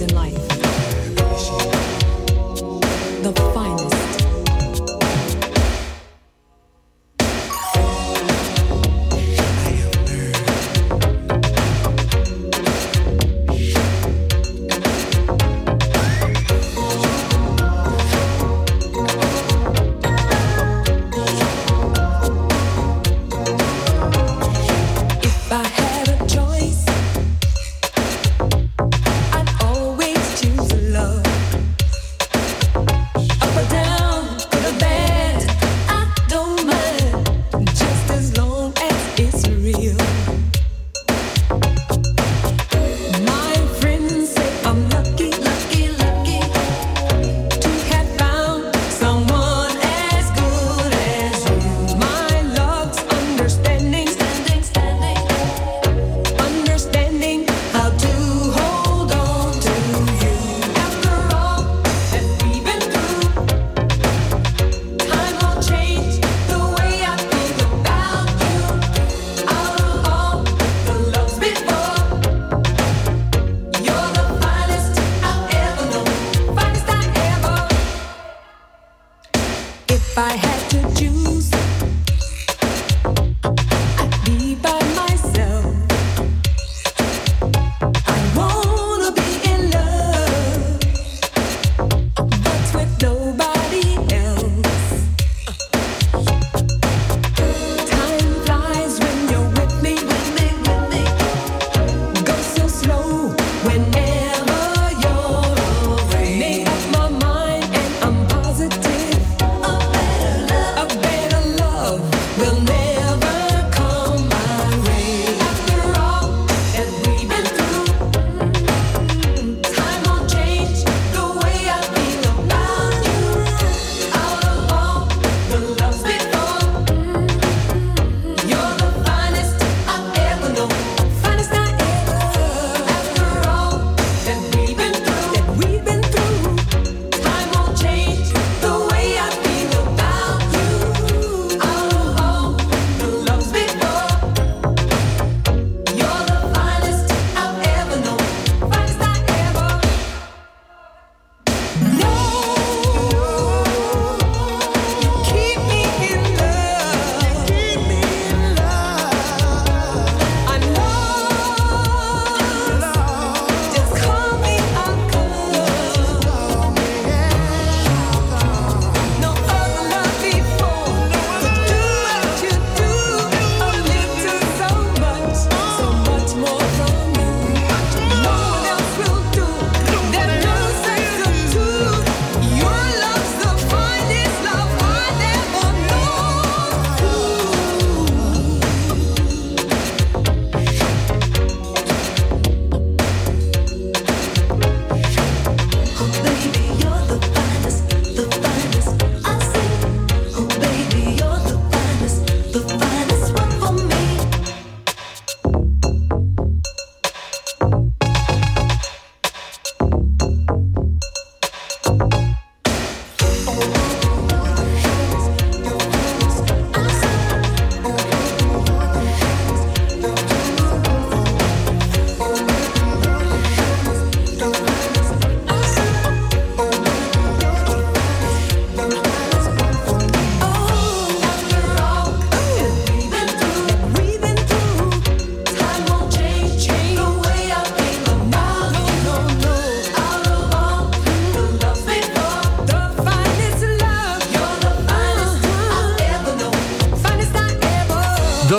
In life.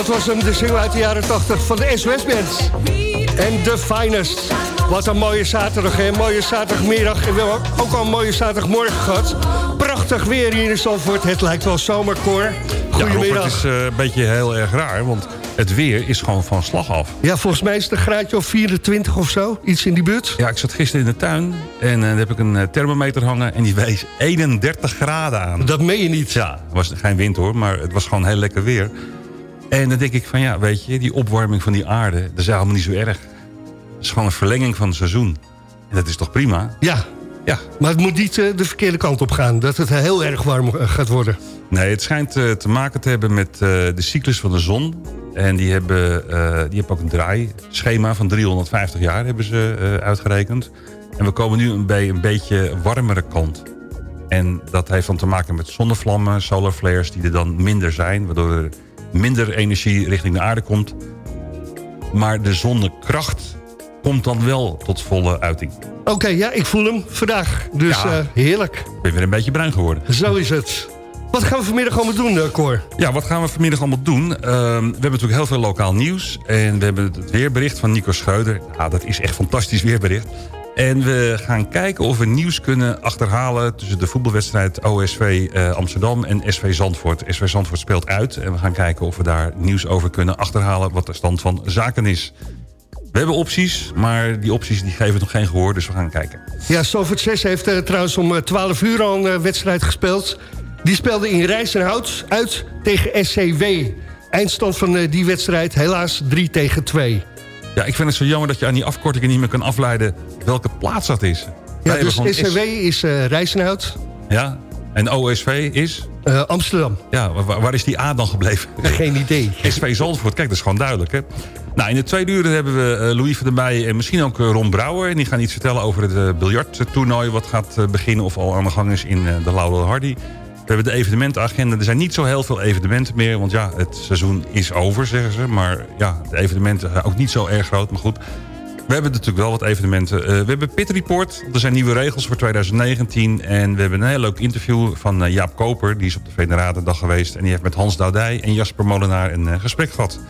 Dat was hem, de single uit de jaren 80 van de SOS Band. En The Finest. Wat een mooie zaterdag, hè? mooie zaterdagmiddag. En we hebben ook al een mooie zaterdagmorgen gehad. Prachtig weer hier in Zandvoort. Het lijkt wel zomerkoor. Ja, Goedemiddag. het is eh, een beetje heel erg raar, want het weer is gewoon van slag af. Ja, volgens mij is het een graadje of 24 of zo. Iets in die buurt. Ja, ik zat gisteren in de tuin en eh, daar heb ik een eh, thermometer hangen... en die wees 31 graden aan. Dat meen je niet. Ja, het was geen wind hoor, maar het was gewoon heel lekker weer. En dan denk ik van ja, weet je, die opwarming van die aarde... dat is helemaal niet zo erg. Het is gewoon een verlenging van het seizoen. En dat is toch prima? Ja, Ja. maar het moet niet eh, de verkeerde kant op gaan. Dat het heel erg warm eh, gaat worden. Nee, het schijnt eh, te maken te hebben met de cyclus van de zon. En die hebben, die hebben ook een draaischema van 350 jaar hebben ze uitgerekend. En we komen nu bij een beetje warmere kant. En dat heeft dan te maken met zonnevlammen, solar flares die er dan minder zijn. Waardoor er minder energie richting de aarde komt. Maar de zonnekracht komt dan wel tot volle uiting. Oké, ja, ik voel hem vandaag. Dus Ja. eh, heerlijk. Ik ben weer een beetje bruin geworden. Zo is het. Wat gaan we vanmiddag allemaal doen, eh, Cor? Ja, wat gaan we vanmiddag allemaal doen? Ehm, we hebben natuurlijk heel veel lokaal nieuws. En we hebben het weerbericht van Nico Schreuder. Ja, dat is echt fantastisch weerbericht. En we gaan kijken of we nieuws kunnen achterhalen... tussen de voetbalwedstrijd OSV eh, Amsterdam en SV Zandvoort. SV Zandvoort speelt uit. En we gaan kijken of we daar nieuws over kunnen achterhalen... wat de stand van zaken is. We hebben opties, maar die opties die geven nog geen gehoor. Dus we gaan kijken. Ja, Salford 6 heeft eh, trouwens om eh, 12 uur al een eh, wedstrijd gespeeld. Die speelde in Rijsenhout uit tegen SCW. Eindstand van eh, die wedstrijd helaas 3 tegen 2. Ja, ik vind het zo jammer dat je aan die afkortingen niet meer kan afleiden... welke plaats dat is. Ja, dus SCW is Rijsenhout, Ja, en OSV is? eh, Amsterdam. Ja, waar, waar is die A dan gebleven? Geen idee. SV Zandvoort, kijk, dat is gewoon duidelijk, hè? Nou, in de tweede uur hebben we eh, Louis van der Meij en misschien ook Ron Brouwer. En die gaan iets vertellen over het biljarttoernooi... wat gaat beginnen of al aan de gang is in de Laurel Hardy. We hebben de evenementenagenda. Er zijn niet zo heel veel evenementen meer. Want ja, het seizoen is over, zeggen ze. Maar ja, de evenementen zijn ook niet zo erg groot. Maar goed, we hebben natuurlijk wel wat evenementen. Eh, we hebben Pit Report. Er zijn nieuwe regels voor 2019. En we hebben een heel leuk interview van eh, Jaap Koper. Die is op de Veneradendag geweest. En die heeft met Hans Doudij en Jasper Molenaar een eh, gesprek gehad.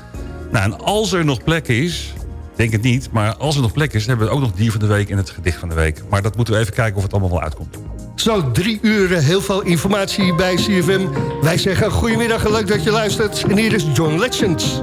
Nou, en als er nog plek is... Denk het niet, maar als er nog plek is... dan hebben we ook nog dier van de week en het gedicht van de week. Maar dat moeten we even kijken of het allemaal wel uitkomt. Zo, drie uur, eh, heel veel informatie bij CFM. Wij zeggen goedemiddag leuk dat je luistert. En hier is John Legend.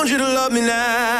Want you to love me now.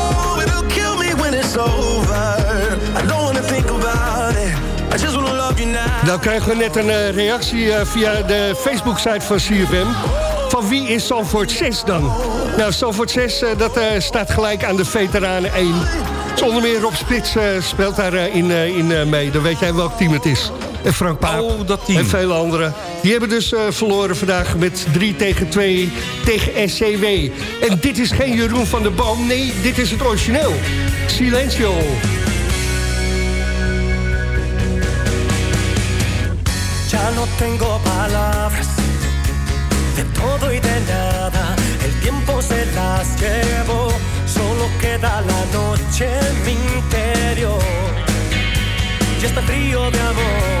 Nou kregen we net een eh, reactie eh, via de Facebook-site van CFM. Van wie is Zandvoort 6 dan? Nou, Zandvoort 6 eh, dat, staat gelijk aan de Veteranen 1. Zonder meer Rob Spits speelt daarin in, in mee. Dan weet jij welk team het is. En Frank Paap Oh, dat team. en vele anderen. Die hebben dus verloren vandaag met 3 tegen 2 tegen SCW. En dit is geen Jeroen van der Boom. Nee, dit is het origineel. Silencio. No tengo palabras de todo y de nada. El tiempo se las llevó, solo queda la noche en mi interior. Y este frío de amor.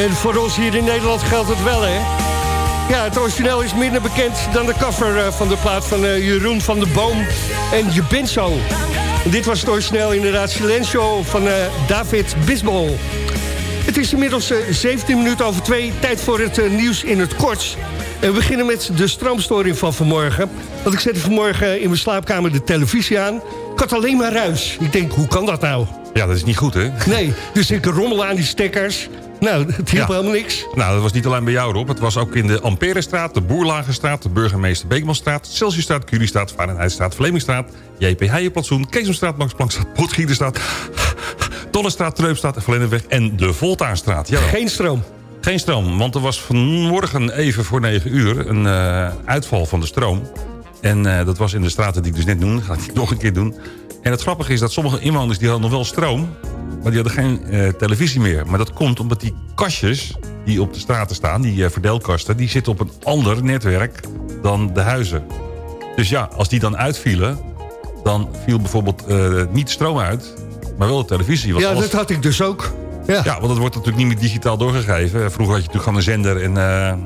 En voor ons hier in Nederland geldt het wel, hè? Ja, het origineel is minder bekend dan de cover eh, van de plaat van eh, Jeroen van der Boom. En Je bent zo. En dit was het origineel inderdaad Silencio van eh, David Bisbal. Het is inmiddels eh, 17 minuten over twee. Tijd voor het nieuws in het kort. En we beginnen met de stroomstoring van vanmorgen. Want ik zette vanmorgen in mijn slaapkamer de televisie aan. Ik had alleen maar ruis. Ik denk, hoe kan dat nou? Ja, dat is niet goed, hè? Nee, dus ik rommel aan die stekkers. Nou, het hielp Ja. helemaal niks. Nou, dat was niet alleen bij jou, Rob. Het was ook in de Amperestraat, de Boerlagenstraat... de Burgemeester Beekmanstraat, Celsiusstraat, Curiestraat... Fahrenheitstraat, Vlemingstraat, JP Heijenplantsoen... Keesomstraat, Max Planckstraat, Potgieterstraat... Tollestraat, Treupstraat, Vlennenweg en de Voltaarstraat. Ja, Geen stroom. geen stroom, want er was vanmorgen even voor 9 uur... een eh, uitval van de stroom. En eh, dat was in de straten die ik dus net noemde. Ga ik nog een keer doen. En het grappige is dat sommige inwoners die hadden nog wel stroom... maar die hadden geen eh, televisie meer. Maar dat komt omdat die kastjes die op de straten staan... die eh, verdeelkasten, die zitten op een ander netwerk dan de huizen. Dus ja, als die dan uitvielen... dan viel bijvoorbeeld eh, niet stroom uit, maar wel de televisie. Ja, alles- dat had ik dus ook. Ja. ja, want het wordt natuurlijk niet meer digitaal doorgegeven. Vroeger had je natuurlijk gewoon een zender en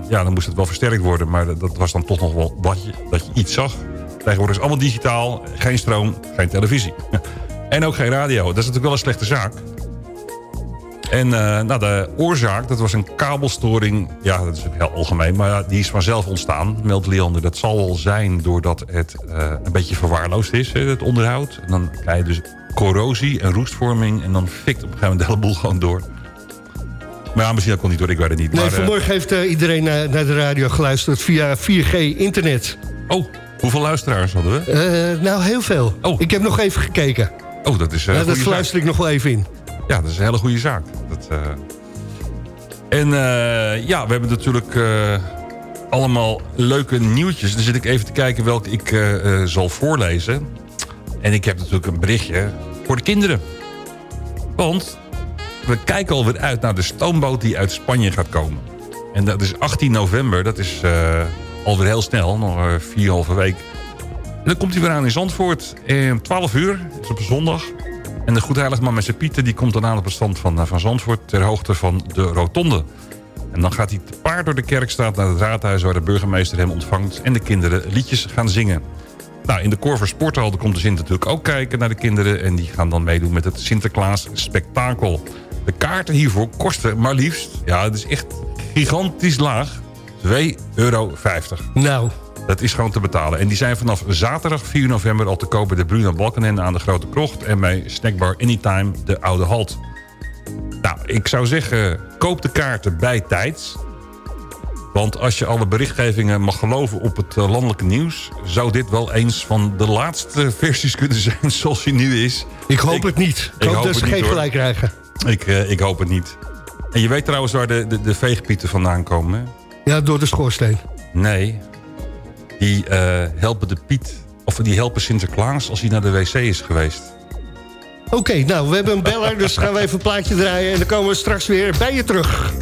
ja, dan moest het wel versterkt worden. Maar dat- dat was dan toch nog wel dat je, dat je iets zag. Tegenwoordig is allemaal digitaal, geen stroom, geen televisie. en ook geen radio. Dat is natuurlijk wel een slechte zaak. En eh, nou, de oorzaak, dat was een kabelstoring. Ja, dat is ook heel algemeen, maar ja, die is vanzelf ontstaan, meldt Leander. Dat zal wel zijn doordat het eh, een beetje verwaarloosd is, het onderhoud. En dan krijg je dus corrosie en roestvorming. En dan fikt op een gegeven moment de hele boel gewoon door. Maar ja, misschien wel niet door, ik weet het niet. Nee, maar, eh, vanmorgen heeft iedereen naar, naar de radio geluisterd via 4G internet. oh, hoeveel luisteraars hadden we? Eh, nou, heel veel. Oh. Ik heb nog even gekeken. Oh, dat is eh, Ja, dat fluister ik nog wel even in. Ja, dat is een hele goede zaak. Dat, eh, En ja, we hebben natuurlijk allemaal leuke nieuwtjes. Dan zit ik even te kijken welke ik zal voorlezen. En ik heb natuurlijk een berichtje voor de kinderen. Want we kijken alweer uit naar de stoomboot die uit Spanje gaat komen. En dat is 18 november. Dat is alweer heel snel, nog uh, vier halve week. En dan komt hij weer aan in Zandvoort. En 12 uur, is op een zondag. En de Goedheiligman met zijn Pieter... die komt dan aan op het stand van, eh, van Zandvoort... ter hoogte van de rotonde. En dan gaat hij te paard door de kerkstraat naar het raadhuis... waar de burgemeester hem ontvangt... en de kinderen liedjes gaan zingen. Nou, in de Korver Sporthal komt de Sint natuurlijk ook kijken naar de kinderen... en die gaan dan meedoen met het Sinterklaas Spektakel. De kaarten hiervoor kosten maar liefst... ja, het is echt gigantisch laag... 2,50 euro. Nou, Dat is gewoon te betalen. En die zijn vanaf zaterdag 4 november al te kopen... bij de Bruna Balkenen aan de Grote Krocht... en bij Snackbar Anytime, de Oude Halt. Nou, ik zou zeggen, koop de kaarten bij tijds. Want als je alle berichtgevingen mag geloven op het eh, landelijke nieuws... zou dit wel eens van de laatste versies kunnen zijn zoals hij nu is. ik hoop het niet. Ik, hoop, dat ze het niet, geen gelijk krijgen. Ik, eh, ik hoop het niet. En je weet trouwens waar de, de, de veegpieten vandaan komen, hè? Ja, door de schoorsteen. Nee. Die eh, helpen de Piet... of die helpen Sinterklaas als hij naar de wc is geweest. Oké, nou, we hebben een beller, dus gaan we even een plaatje draaien... en dan komen we straks weer bij je terug.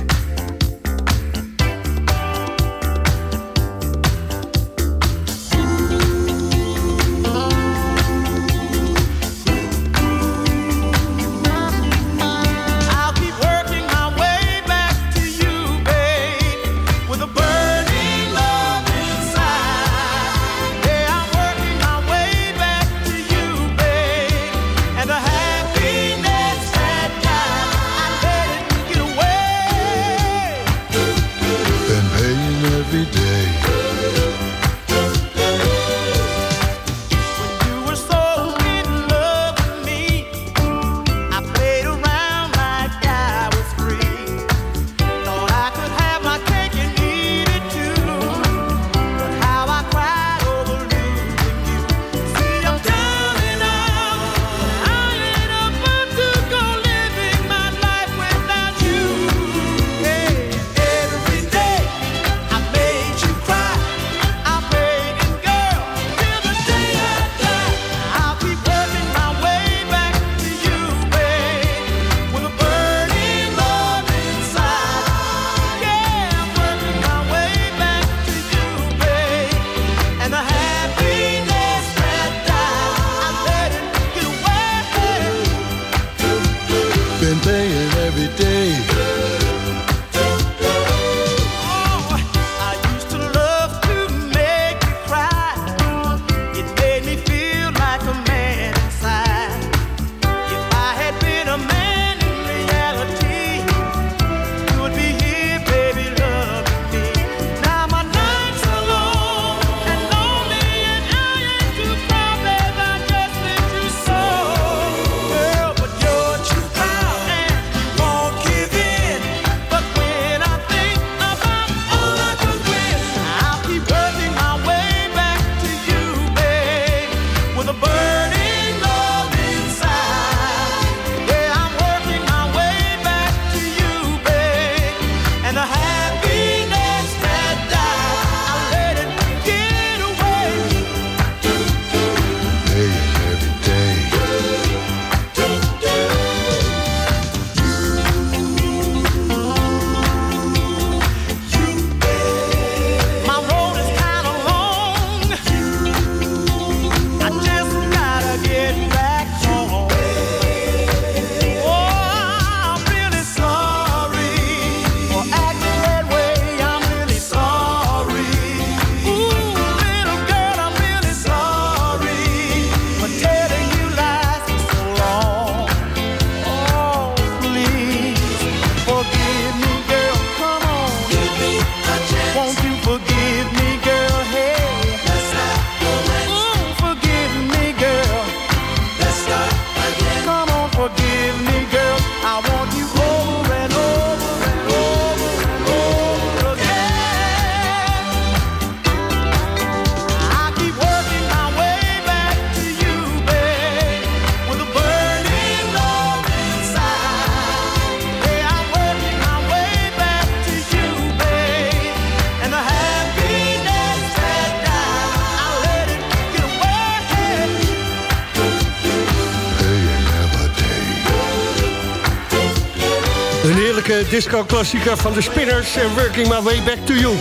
Disco-klassieker van de Spinners en Working My Way Back to You.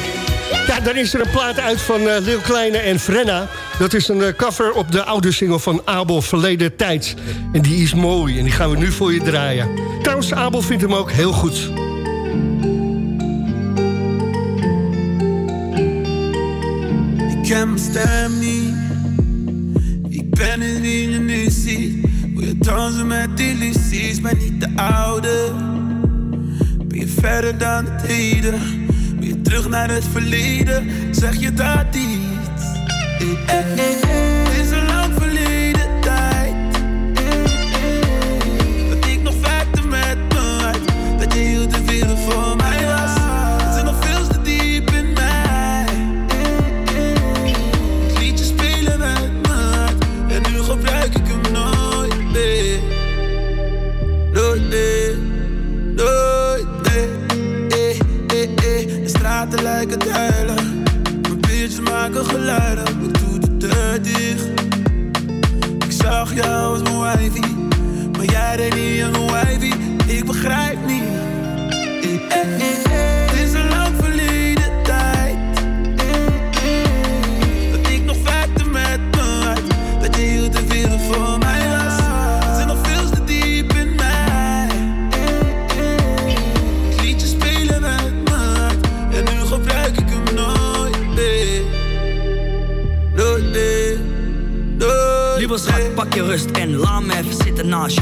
Ja, dan is er een plaat uit van uh, Lil Kleine en Frenna. Dat is een uh, cover op de oude single van Abel Verleden Tijd. En die is mooi en die gaan we nu voor je draaien. Trouwens, Abel vindt hem ook heel goed. Ik ken mijn niet. Ik ben die je nu ziet. Wil je dansen met illusies, ben niet de oude. Verder dan het heden? Je terug naar het verleden? Zeg je dat iets? Eh, eh, eh, Het is een jij deed niet mijn wifey. Ik begrijp niet. Het is een lang verleden tijd. Dat ik nog vechte met me uit. Dat je heel de wereld voor mij was. Zit nog veel te diep in mij. Het liedje spelen met me. En nu gebruik ik hem nooit meer. Nooit meer. Nooit Lieve schat, pak je rust en laat me even zitten naast je.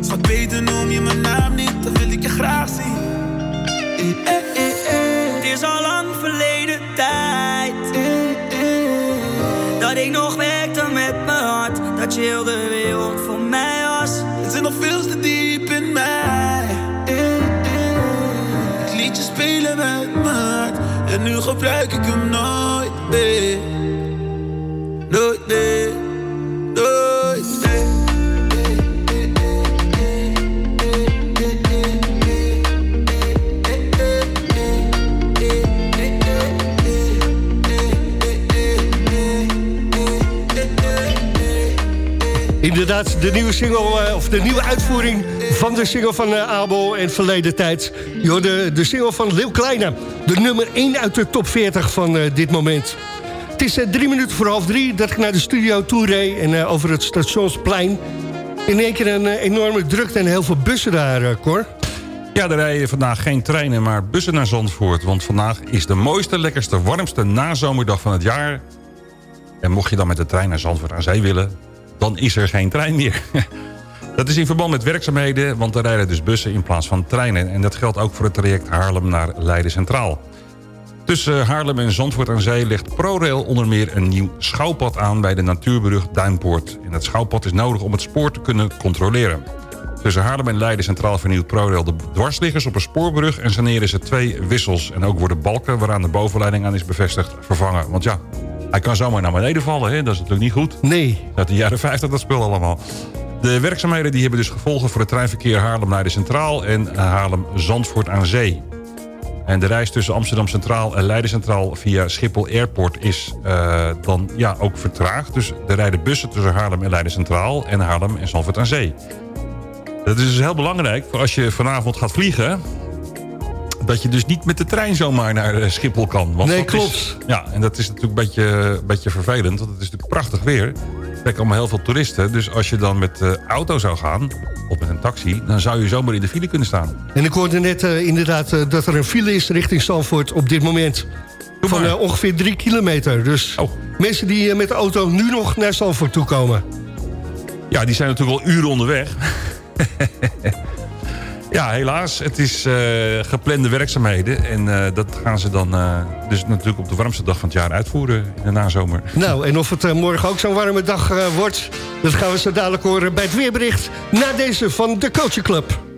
Schat, beter noem je mijn naam niet, dan wil ik je graag zien. Hey, hey, hey. Het is al lang verleden tijd. Dat ik nog werkte met mijn hart. Dat je heel de wereld voor mij was. Het zit nog veel te diep in mij. Het liedje spelen met mijn hart. En nu gebruik ik hem nooit. De nieuwe single, eh, of de nieuwe uitvoering van de single van eh, Abel en Verleden Tijd. Je hoorde de single van Leeuw Kleine. De nummer 1 uit de top 40 van eh, dit moment. Het is drie minuten voor half drie dat ik naar de studio toe reed... en over het stationsplein. In één keer een enorme drukte en heel veel bussen daar, Cor. Ja, er rijden vandaag geen treinen, maar bussen naar Zandvoort. Want vandaag is de mooiste, lekkerste, warmste nazomerdag van het jaar. En mocht je dan met de trein naar Zandvoort aan zee willen... dan is er geen trein meer. Dat is in verband met werkzaamheden, want er rijden dus bussen in plaats van treinen. En dat geldt ook voor het traject Haarlem naar Leiden Centraal. Tussen Haarlem en Zandvoort aan Zee legt ProRail onder meer een nieuw schouwpad aan... bij de natuurbrug Duinpoort. En dat schouwpad is nodig om het spoor te kunnen controleren. Tussen Haarlem en Leiden Centraal vernieuwt ProRail de dwarsliggers op een spoorbrug... en saneren ze twee wissels. En ook worden balken waaraan de bovenleiding aan is bevestigd vervangen. Want ja, hij kan zomaar naar beneden vallen, hè? dat is natuurlijk niet goed. Nee. Uit de jaren 50 dat spul allemaal. De werkzaamheden die hebben dus gevolgen voor het treinverkeer Haarlem-Leiden Centraal... en Haarlem-Zandvoort aan Zee. En de reis tussen Amsterdam Centraal en Leiden Centraal via Schiphol Airport is eh, dan ja, ook vertraagd. Dus er rijden bussen tussen Haarlem en Leiden Centraal en Haarlem en Zandvoort aan Zee. Dat is dus heel belangrijk voor als je vanavond gaat vliegen... dat je dus niet met de trein zomaar naar eh, Schiphol kan. Want Nee, klopt. Is, ja, en dat is natuurlijk een beetje, een beetje vervelend. Want het is natuurlijk prachtig weer. Er trekken allemaal heel veel toeristen. Dus als je dan met de auto zou gaan, of met een taxi... dan zou je zomaar in de file kunnen staan. En ik hoorde net eh, inderdaad eh, dat er een file is richting Zandvoort op dit moment. Van eh, ongeveer drie kilometer. Dus mensen die eh, met de auto nu nog naar Zandvoort toe komen. Ja, die zijn natuurlijk al uren onderweg. Ja, helaas. Het is eh, geplande werkzaamheden. En eh, dat gaan ze dan eh, dus natuurlijk op de warmste dag van het jaar uitvoeren in de nazomer. Nou, en of het morgen ook zo'n warme dag wordt... dat gaan we zo dadelijk horen bij het weerbericht... na deze van de Coaching Club.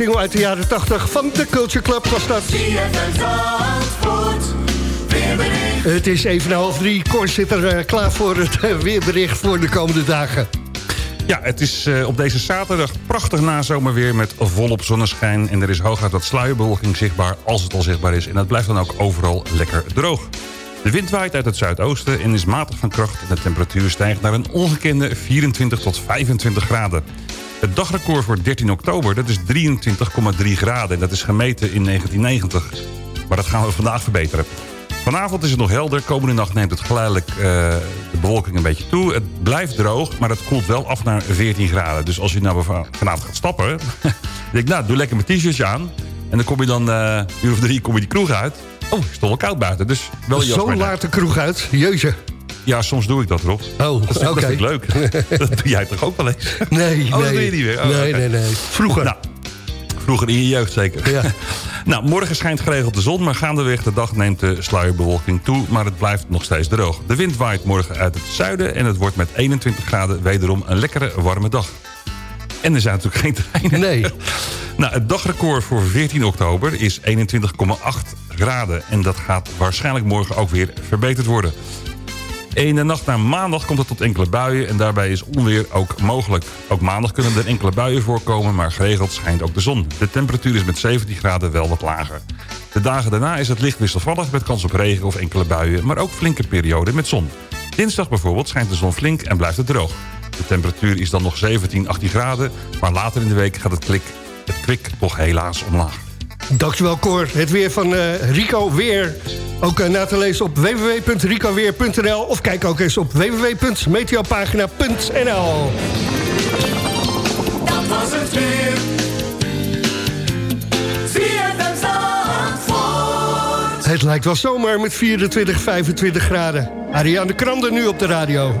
Single uit de jaren 80 van de Culture Club was dat. Het is even half drie. Cor zit er eh, klaar voor het eh, weerbericht voor de komende dagen. Ja, het is eh, op deze zaterdag prachtig nazomerweer met volop zonneschijn. En er is hooguit wat sluierbewolking zichtbaar, als het al zichtbaar is. En dat blijft dan ook overal lekker droog. De wind waait uit het zuidoosten en is matig van kracht. En de temperatuur stijgt naar een ongekende 24 tot 25 graden. Het dagrecord voor 13 oktober, dat is 23,3 graden. En dat is gemeten in 1990. Maar dat gaan we vandaag verbeteren. Vanavond is het nog helder. Komende nacht neemt het geleidelijk eh, de bewolking een beetje toe. Het blijft droog, maar het koelt wel af naar 14 graden. Dus als je nou va- vanavond gaat stappen... denk ik, nou, doe lekker mijn t-shirtje aan. En dan kom je dan eh, uur of drie kom je die kroeg uit. Oh, het is toch wel koud buiten. Dus wel Zo laat de kroeg uit. Jeetje. Ja, soms doe ik dat, Rob. Oh, dat, is- dat oké. vind ik leuk. dat doe jij toch ook wel eens? Nee, Oh, dat nee. doe je niet meer? Oh, nee, oké. nee, nee. Vroeger. Nou, vroeger in je jeugd zeker. Ja. nou, morgen schijnt geregeld de zon, maar gaandeweg de dag neemt de sluierbewolking toe. Maar het blijft nog steeds droog. De wind waait morgen uit het zuiden en het wordt met 21 graden wederom een lekkere warme dag. En er zijn natuurlijk geen treinen. Nee. nou, het dagrecord voor 14 oktober is 21,8 graden. En dat gaat waarschijnlijk morgen ook weer verbeterd worden. In de nacht naar maandag komt het tot enkele buien... en daarbij is onweer ook mogelijk. Ook maandag kunnen er enkele buien voorkomen... maar geregeld schijnt ook de zon. De temperatuur is met 17 graden wel wat lager. De dagen daarna is het licht wisselvallig... met kans op regen of enkele buien... maar ook flinke perioden met zon. Dinsdag bijvoorbeeld schijnt de zon flink en blijft het droog. De temperatuur is dan nog 17, 18 graden... maar later in de week gaat het, klik, het kwik toch helaas omlaag. Dankjewel Cor. Het weer van eh, Rico Weer. Ook eh, na te lezen op www.ricoweer.nl of kijk ook eens op www.meteopagina.nl Dat was het weer. Het lijkt wel zomer met 24, 25 graden. Ariane Krande nu op de radio.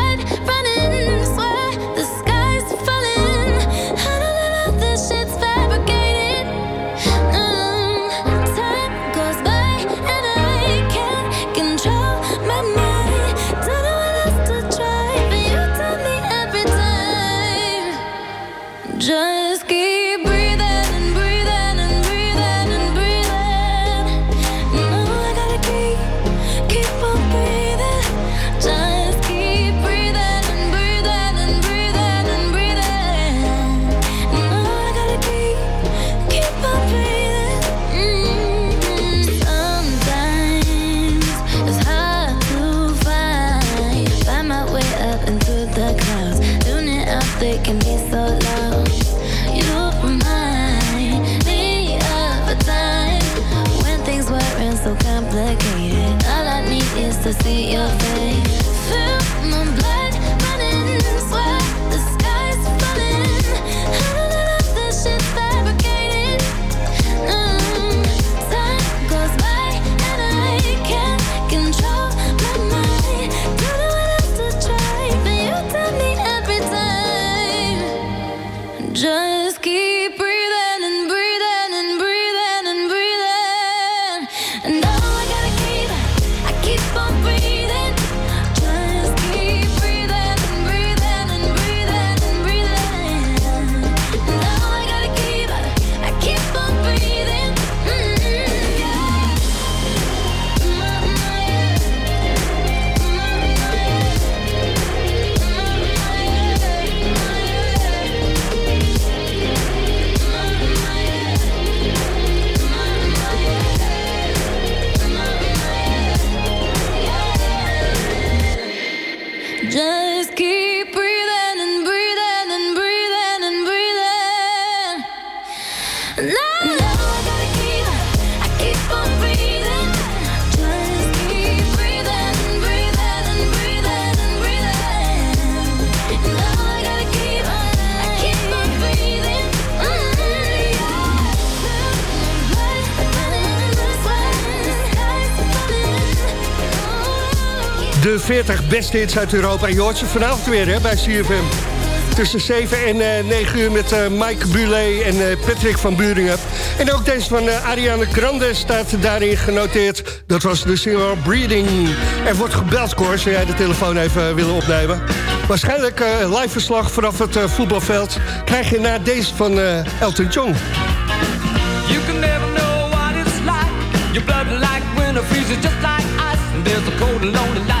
need is to see your face. De 40 beste hits uit Europa. En je hoort ze vanavond weer hè, bij CFM. Tussen 7 en eh, 9 uur met eh, Mike Bulet en eh, Patrick van Buringen. En ook deze van eh, Ariane Grande staat daarin genoteerd. Dat was de single Breeding. Er wordt gebeld, Cor. Zou jij de telefoon even eh, willen opnemen? Waarschijnlijk eh, live verslag vanaf het eh, voetbalveld... krijg je na deze van eh, Elton John. You can never know what it's like. Your blood like winter freezes just like ice. And there's a cold and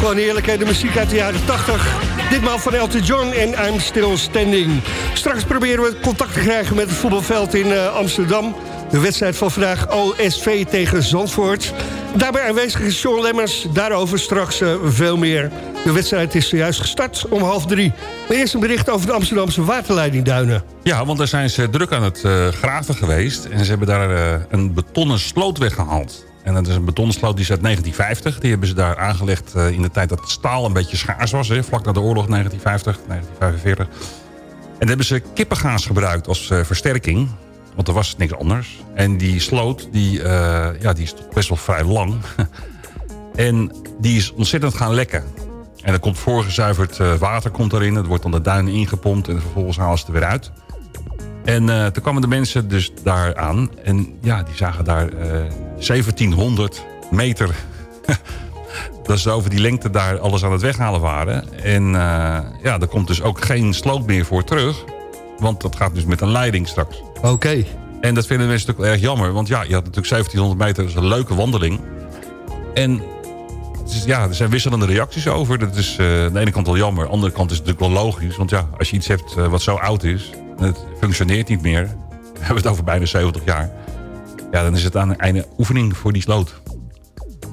gewoon eerlijk, hè, de muziek uit de jaren 80. Ditmaal van Elton John en I'm Still Standing. Straks proberen we contact te krijgen met het voetbalveld in eh, Amsterdam. De wedstrijd van vandaag OSV tegen Zandvoort. Daarbij aanwezig is Sean Lemmers. Daarover straks eh, veel meer. De wedstrijd is zojuist gestart om half drie. Maar eerst een bericht over de Amsterdamse waterleidingduinen. Ja, want daar zijn ze druk aan het eh, graven geweest. En ze hebben daar een betonnen sloot weggehaald. En dat is een betonnen sloot die is uit 1950. Die hebben ze daar aangelegd eh, in de tijd dat staal een beetje schaars was. Hè, vlak na de oorlog 1950, 1945. En daar hebben ze kippengaas gebruikt als eh, versterking. Want er was niks anders. En die sloot, die, eh, ja, die is toch best wel vrij lang. en die is ontzettend gaan lekken. En er komt voorgezuiverd water komt erin. Het wordt dan de duinen ingepompt en vervolgens halen ze er weer uit. En toen kwamen de mensen dus daar aan. En ja, die zagen daar 1700 meter... dat ze over die lengte daar alles aan het weghalen waren. En eh, ja, er komt dus ook geen sloot meer voor terug. Want dat gaat dus met een leiding straks. Oké. En dat vinden mensen natuurlijk erg jammer. Want ja, je had natuurlijk 1700 meter. Dat is een leuke wandeling. En ja, er zijn wisselende reacties over. Dat is eh, aan de ene kant wel jammer. Aan de andere kant is het natuurlijk wel logisch. Want ja, als je iets hebt eh, wat zo oud is... en het functioneert niet meer... we hebben het over bijna 70 jaar... ja, dan is het aan het einde oefening voor die sloot.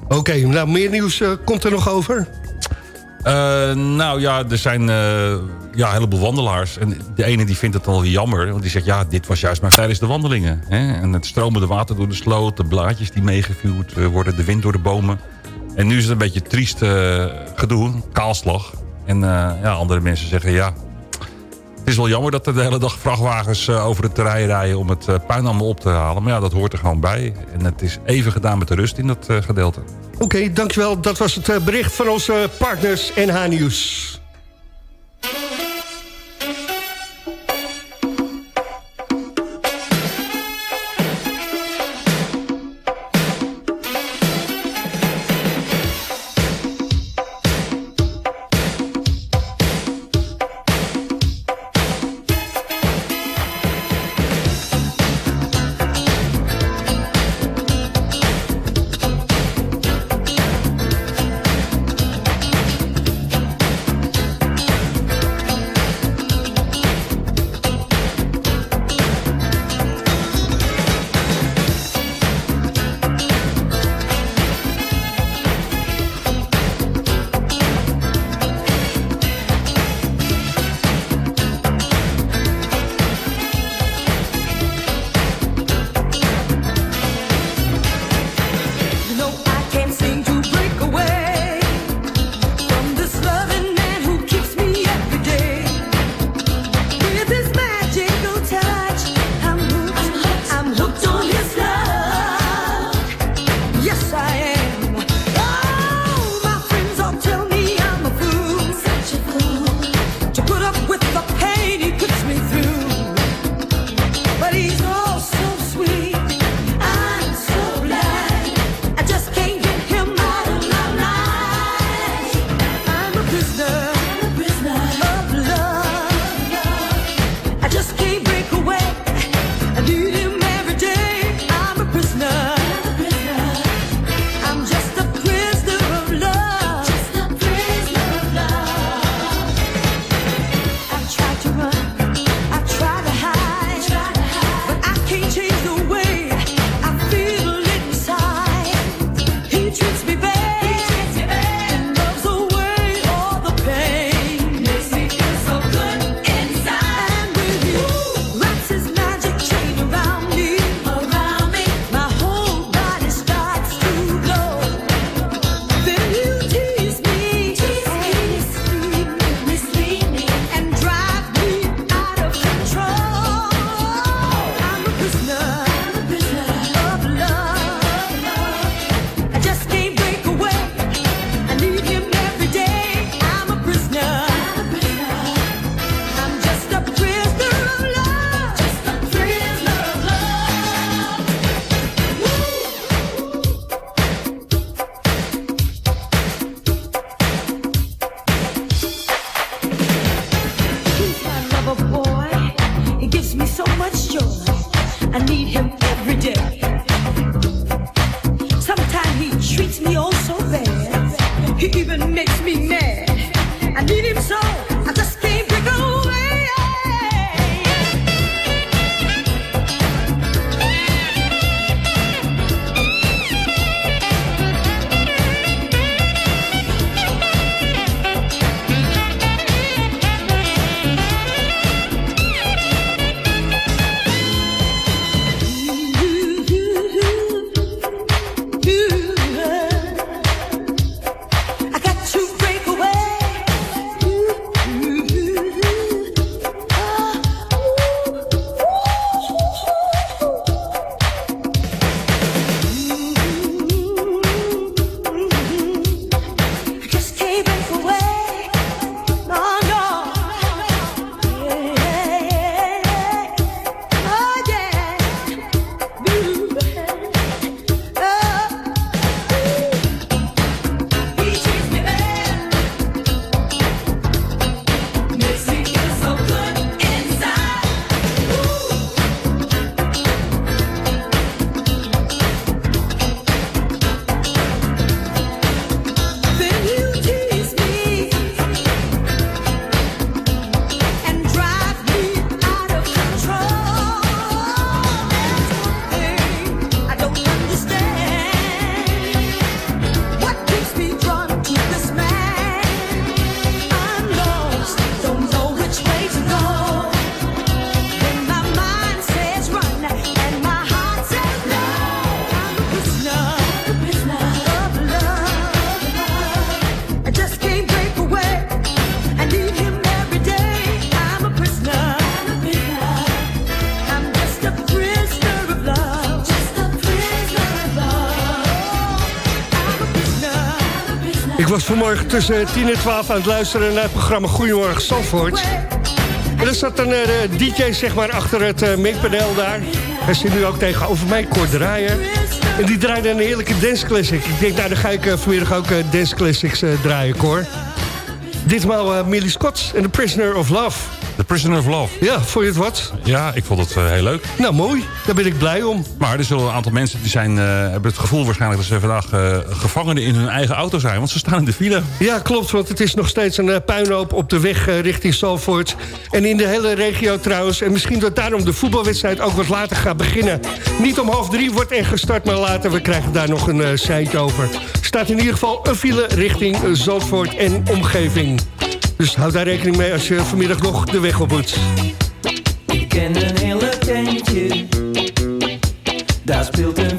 Oké, nou meer nieuws eh, komt er nog over? Eh, nou ja, er zijn eh, ja, een heleboel wandelaars. En de ene die vindt het al jammer. Want die zegt, ja, dit was juist maar tijdens de wandelingen. Hè? En het stromende water door de sloot. De blaadjes die meegevuurd worden. De wind door de bomen. En nu is het een beetje triest gedoe. Kaalslag. En ja, andere mensen zeggen, ja... Het is wel jammer dat er de hele dag vrachtwagens eh, over het terrein rijden... om het eh, puin allemaal op te halen. Maar ja, dat hoort er gewoon bij. En het is even gedaan met de rust in dat eh, gedeelte. Oké, dankjewel. Dat was het bericht van onze partners NH Nieuws. Vanmorgen tussen 10 en 12 aan het luisteren naar het programma Goedemorgen Zandvoort. En er zat een eh, DJ zeg maar achter het eh mengpaneel daar. Hij zit nu ook tegenover mij, Kort Draaien. En die draaide een heerlijke dance classic. Ik denk, nou dan ga ik eh, vanmiddag ook eh, dance classics eh, draaien, Cor. Ditmaal eh, Millie Scott en The Prisoner of Love. Prisoner of Love. Ja, vond je het wat? Ja, ik vond het eh, heel leuk. Nou, mooi. Daar ben ik blij om. Maar er zullen een aantal mensen die zijn, eh, hebben het gevoel waarschijnlijk... dat ze vandaag eh, gevangenen in hun eigen auto zijn. Want ze staan in de file. Ja, klopt, want het is nog steeds een puinhoop op de weg richting Salford. En in de hele regio trouwens. En misschien dat daarom de voetbalwedstrijd ook wat later gaat beginnen. Niet om half drie wordt er gestart, maar later. We krijgen daar nog een seintje over. Staat in ieder geval een file richting Zandvoort en omgeving. Dus houd daar rekening mee als je vanmiddag nog de weg op moet. Ik ken een hele tentje, daar speelt een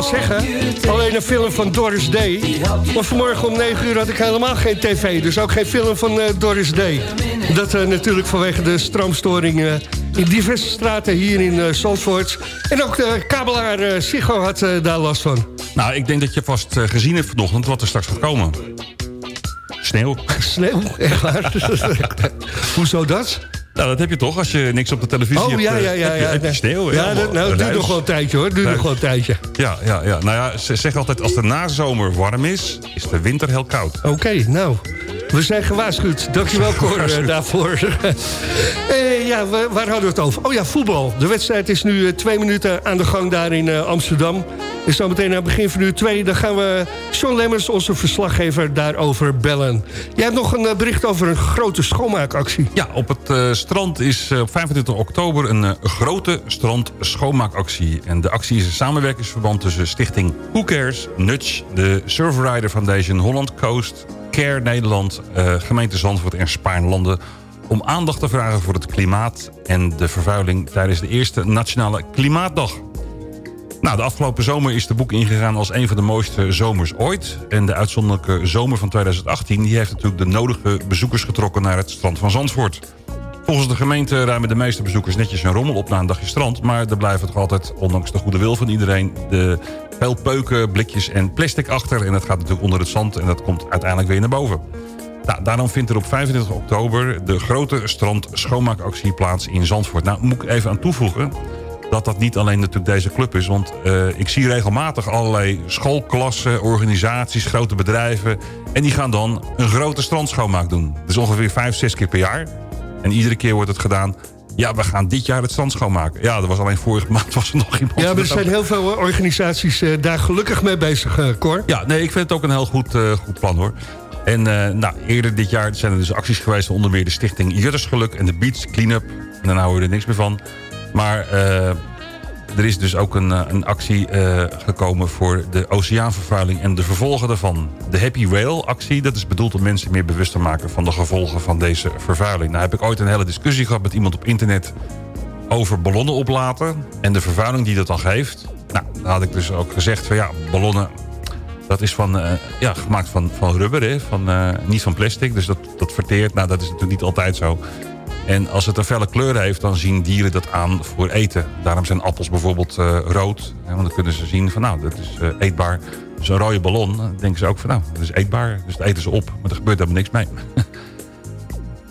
wel zeggen. Alleen een film van Doris Day. Maar vanmorgen om 9 uur had ik helemaal geen tv. Dus ook geen film van uh, Doris Day. Dat uh, natuurlijk vanwege de stroomstoring in diverse straten hier in uh, Zandvoort. En ook de kabelaar uh, Sigo had daar last van. Nou, ik denk dat je vast gezien hebt vanochtend wat er straks gaat komen. Sneeuw. Sneeuw, echt waar. Hoezo dat? Nou, dat heb je toch als je niks op de televisie oh, hebt. ja, ja, ja. Ja, je sneeuw. Ja, dat, nou, het duurt nog wel een tijdje hoor. Het duurt nog wel een tijdje. Ja, ja, ja. Nou ja, ze zeggen altijd als de nazomer warm is, is de winter heel koud. Oké, okay, nou. We zijn gewaarschuwd. Dankjewel, Cor, uh, daarvoor. uh, ja, waar, hadden we het over? Oh ja, voetbal. De wedstrijd is nu twee minuten aan de gang daar in Amsterdam. En zo meteen aan het begin van uur twee... dan gaan we Sean Lemmers, onze verslaggever, daarover bellen. Jij hebt nog een bericht over een grote schoonmaakactie. Ja, op het strand is op 25 oktober een grote strand schoonmaakactie. En de actie is een samenwerkingsverband tussen stichting Who Cares, Nudge... de Surfrider Foundation Holland Coast... Care Nederland, gemeente Zandvoort en Spaarnlanden... om aandacht te vragen voor het klimaat en de vervuiling... tijdens de eerste Nationale Klimaatdag. Nou, de afgelopen zomer is de boek ingegaan als een van de mooiste zomers ooit. En de uitzonderlijke zomer van 2018... die heeft natuurlijk de nodige bezoekers getrokken naar het strand van Zandvoort. Volgens de gemeente ruimen de meeste bezoekers netjes een rommel op na een dagje strand... maar er blijven toch altijd, ondanks de goede wil van iedereen... de veel peuken, blikjes en plastic achter. En dat gaat natuurlijk onder het zand en dat komt uiteindelijk weer naar boven. Nou, daarom vindt er op 25 oktober de grote strand schoonmaakactie plaats in Zandvoort. Nou, moet ik even aan toevoegen dat dat niet alleen natuurlijk deze club is. Want uh, ik zie regelmatig allerlei schoolklassen, organisaties, grote bedrijven... en die gaan dan een grote strandschoonmaak doen. Is ongeveer vijf, zes keer per jaar. En iedere keer wordt het gedaan ja, we gaan dit jaar het strand schoonmaken. Ja, er was alleen vorige maand was er nog iemand. Ja, maar er zijn heel veel organisaties uh, daar gelukkig mee bezig, uh, Cor. Ja, nee, ik vind het ook een heel goed, uh, goed plan, hoor. En nou, eerder dit jaar zijn er dus acties geweest... onder meer de stichting Juttersgeluk en de Beach Cleanup. En daar houden we er niks meer van. Maar er is dus ook een, een actie uh, gekomen voor de oceaanvervuiling en de vervolgen daarvan. De Happy Whale actie, dat is bedoeld om mensen meer bewust te maken van de gevolgen van deze vervuiling. Nou heb ik ooit een hele discussie gehad met iemand op internet over ballonnen oplaten en de vervuiling die dat dan geeft. Nou, dan had ik dus ook gezegd van ja, ballonnen, dat is van, ja, gemaakt van, van rubber, hè, van, niet van plastic. Dus dat, dat verteert, nou dat is natuurlijk niet altijd zo. En als het een felle kleur heeft, dan zien dieren dat aan voor eten. Daarom zijn appels bijvoorbeeld uh, rood. Hè, want dan kunnen ze zien van nou, dat is uh, eetbaar. Dus een rode ballon, dan denken ze ook van nou, dat is eetbaar. Dus dat eten ze op, maar er gebeurt helemaal niks mee.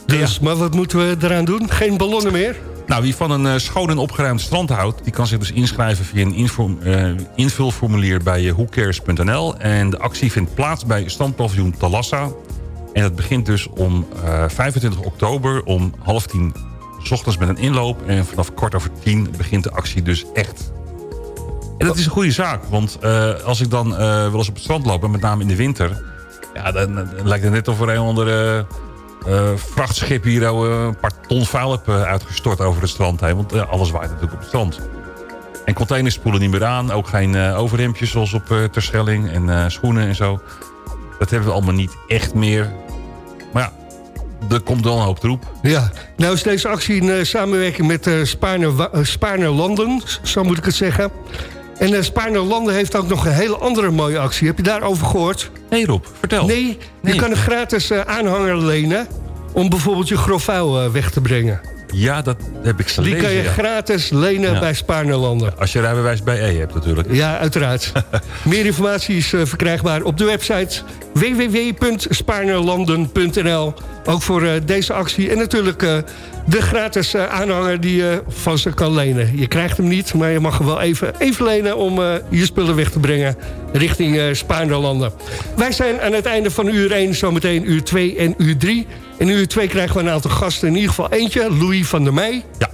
dus, ja. maar wat moeten we eraan doen? Geen ballonnen meer? Nou, wie van een uh, schoon en opgeruimd strand houdt... die kan zich dus inschrijven via een invulformulier bij whocares.nl. En de actie vindt plaats bij standpaviljoen Talassa... En dat begint dus om uh, 25 oktober om half tien s ochtends met een inloop. En vanaf kwart over tien begint de actie dus echt. En dat is een goede zaak. Want uh, als ik dan uh, wel eens op het strand loop, en met name in de winter... Ja, dan, lijkt het net of er een onder uh, vrachtschip hier een paar ton vuil heb uitgestort over het strand heen. Want alles waait natuurlijk op het strand. En containers spoelen niet meer aan. Ook geen overhemdjes zoals op Terschelling en schoenen en zo. Dat hebben we allemaal niet echt meer. Maar ja, er komt wel een hoop troep. Ja, nou is deze actie in uh, samenwerking met uh, Spaarne, uh, Spaarne Landen, zo moet ik het zeggen. En uh, Spaarne Landen heeft ook nog een hele andere mooie actie. Heb je daarover gehoord? Nee Rob, vertel. Nee, nee. je kan een gratis aanhanger lenen... om bijvoorbeeld je grof vuil weg te brengen. Ja, dat heb ik gelezen. Die kan je ja. gratis lenen ja. bij Spaarnelanden. Als je rijbewijs bij E hebt natuurlijk. Ja, uiteraard. Meer informatie is uh, verkrijgbaar op de website www.spaarnelanden.nl. Ook voor uh, deze actie. En natuurlijk uh, de gratis aanhanger die je van ze kan lenen. Je krijgt hem niet, maar je mag hem wel even, even lenen... om je spullen weg te brengen richting Spaarnelanden. Wij zijn aan het einde van uur 1, zometeen uur 2 en uur 3... In uur 2 krijgen we een aantal gasten. In ieder geval eentje, Louis van der Meij. Ja.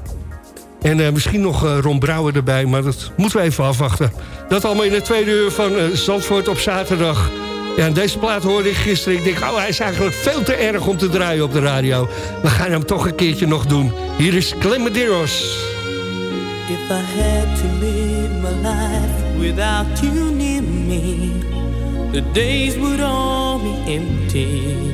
En uh, misschien nog uh, Ron Brouwer erbij, maar dat moeten we even afwachten. Dat allemaal in het tweede uur van uh, Zandvoort op zaterdag. Ja, en deze plaat hoorde ik gisteren. Ik denk, oh, hij is eigenlijk veel te erg om te draaien op de radio. We gaan hem toch een keertje nog doen. Hier is Clemaderos. If I had to live my life without you near me The days would all be empty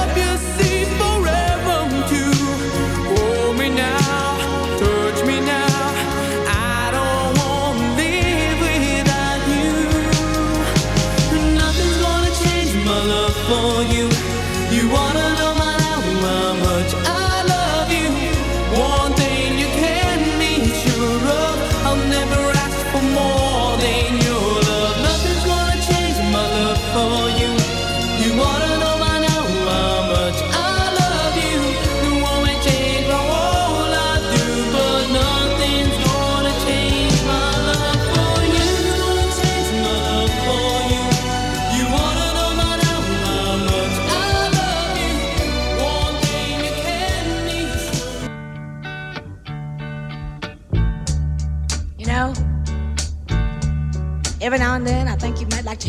for you.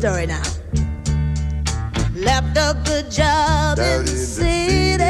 Story now. Left a good job in the city, working